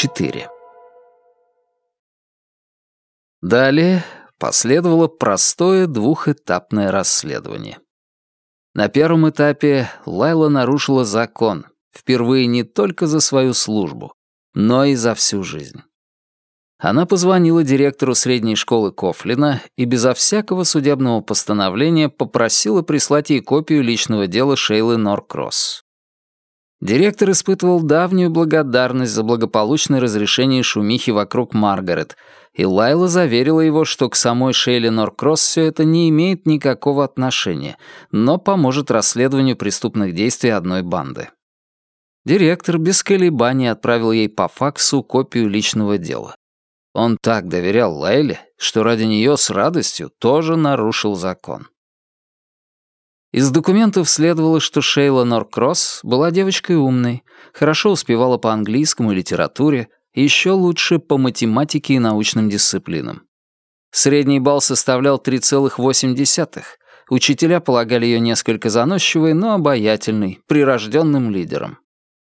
4. Далее последовало простое двухэтапное расследование. На первом этапе Лайла нарушила закон, впервые не только за свою службу, но и за всю жизнь. Она позвонила директору средней школы Кофлина и безо всякого судебного постановления попросила прислать ей копию личного дела Шейлы Норкросс. Директор испытывал давнюю благодарность за благополучное разрешение шумихи вокруг Маргарет, и Лайла заверила его, что к самой Шейле Норкросс все это не имеет никакого отношения, но поможет расследованию преступных действий одной банды. Директор без колебаний отправил ей по факсу копию личного дела. Он так доверял Лайле, что ради нее с радостью тоже нарушил закон. Из документов следовало, что Шейла Норкросс была девочкой умной, хорошо успевала по английскому и литературе, еще лучше по математике и научным дисциплинам. Средний балл составлял 3,8. Учителя полагали ее несколько заносчивой, но обаятельной, прирожденным лидером.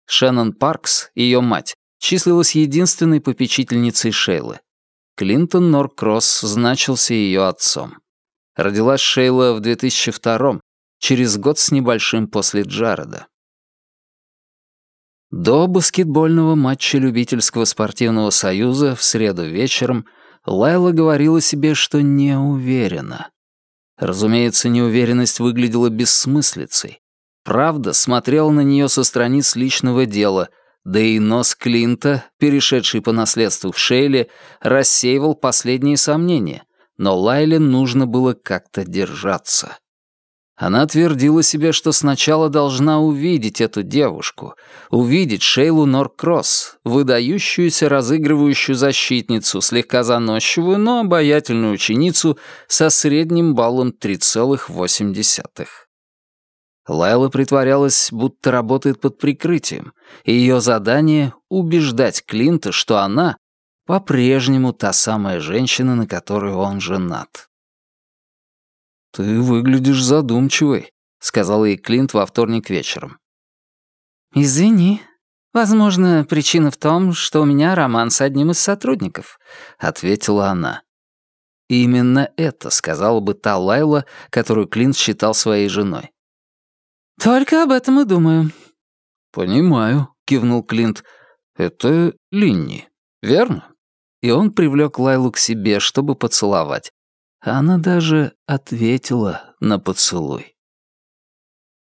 Шеннон Паркс, ее мать, числилась единственной попечительницей Шейлы. Клинтон Норкросс значился ее отцом. Родилась Шейла в 2002 через год с небольшим после Джареда. До баскетбольного матча любительского спортивного союза в среду вечером Лайла говорила себе, что не уверена. Разумеется, неуверенность выглядела бессмыслицей. Правда смотрела на нее со страниц личного дела, да и нос Клинта, перешедший по наследству в Шейле, рассеивал последние сомнения, но Лайле нужно было как-то держаться. Она твердила себе, что сначала должна увидеть эту девушку, увидеть Шейлу Норкросс, выдающуюся разыгрывающую защитницу, слегка заносчивую, но обаятельную ученицу со средним баллом 3,8. Лайла притворялась, будто работает под прикрытием, и ее задание — убеждать Клинта, что она по-прежнему та самая женщина, на которую он женат. «Ты выглядишь задумчивой», — сказал ей Клинт во вторник вечером. «Извини. Возможно, причина в том, что у меня роман с одним из сотрудников», — ответила она. именно это сказала бы та Лайла, которую Клинт считал своей женой. «Только об этом и думаю». «Понимаю», — кивнул Клинт. «Это Линни, верно?» И он привлек Лайлу к себе, чтобы поцеловать. Она даже ответила на поцелуй.